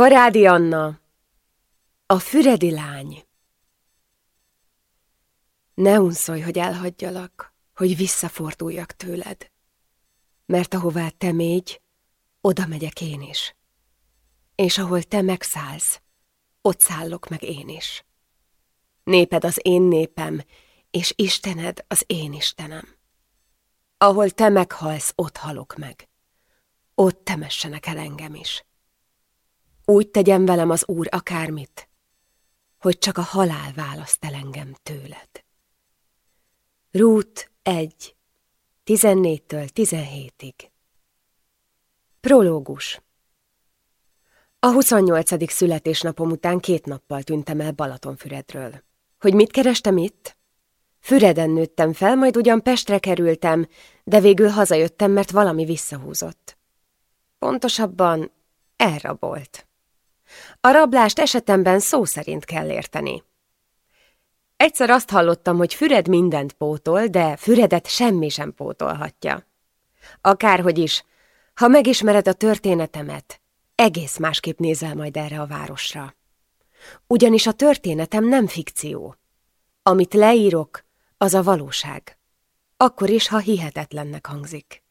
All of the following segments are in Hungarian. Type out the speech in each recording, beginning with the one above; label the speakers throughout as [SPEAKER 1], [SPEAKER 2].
[SPEAKER 1] Karádi Anna, a füredi lány. Ne unszolj, hogy elhagyjalak, hogy visszaforduljak tőled, mert ahová te mégy, oda megyek én is. És ahol te megszállsz, ott szállok meg én is. Néped az én népem, és Istened az én Istenem. Ahol te meghalsz, ott halok meg. Ott temessenek el engem is. Úgy tegyen velem az Úr akármit, hogy csak a halál választ el engem tőled. Rút 1. 14-től 17-ig Prológus A 28. születésnapom után két nappal tűntem el Balatonfüredről. Hogy mit kerestem itt? Füreden nőttem fel, majd ugyan Pestre kerültem, de végül hazajöttem, mert valami visszahúzott. Pontosabban elrabolt. A rablást esetemben szó szerint kell érteni. Egyszer azt hallottam, hogy Füred mindent pótol, de Füredet semmi sem pótolhatja. Akárhogy is, ha megismered a történetemet, egész másképp nézel majd erre a városra. Ugyanis a történetem nem fikció. Amit leírok, az a valóság. Akkor is, ha hihetetlennek hangzik.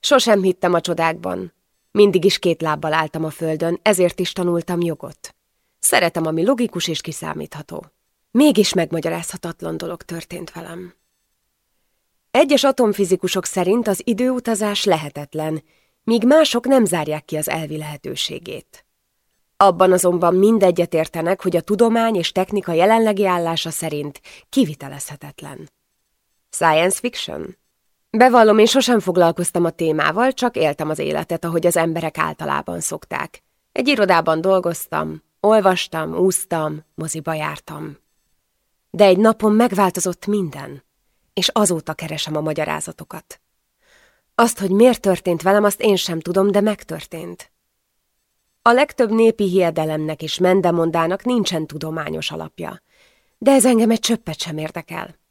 [SPEAKER 1] Sosem hittem a csodákban. Mindig is két lábbal álltam a földön, ezért is tanultam jogot. Szeretem, ami logikus és kiszámítható. Mégis megmagyarázhatatlan dolog történt velem. Egyes atomfizikusok szerint az időutazás lehetetlen, míg mások nem zárják ki az elvi lehetőségét. Abban azonban mindegyet értenek, hogy a tudomány és technika jelenlegi állása szerint kivitelezhetetlen. Science fiction? Bevallom, én sosem foglalkoztam a témával, csak éltem az életet, ahogy az emberek általában szokták. Egy irodában dolgoztam, olvastam, úsztam, moziba jártam. De egy napon megváltozott minden, és azóta keresem a magyarázatokat. Azt, hogy miért történt velem, azt én sem tudom, de megtörtént. A legtöbb népi hiedelemnek és mendemondának nincsen tudományos alapja, de ez engem egy csöppet sem érdekel.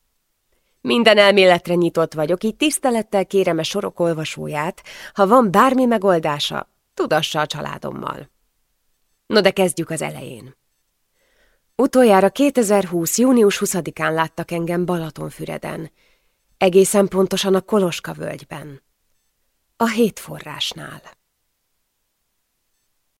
[SPEAKER 1] Minden elméletre nyitott vagyok, így tisztelettel kérem a sorok olvasóját, ha van bármi megoldása, tudassa a családommal. No de kezdjük az elején. Utoljára 2020. június 20-án láttak engem Balatonfüreden, egészen pontosan a Koloska völgyben, a hétforrásnál.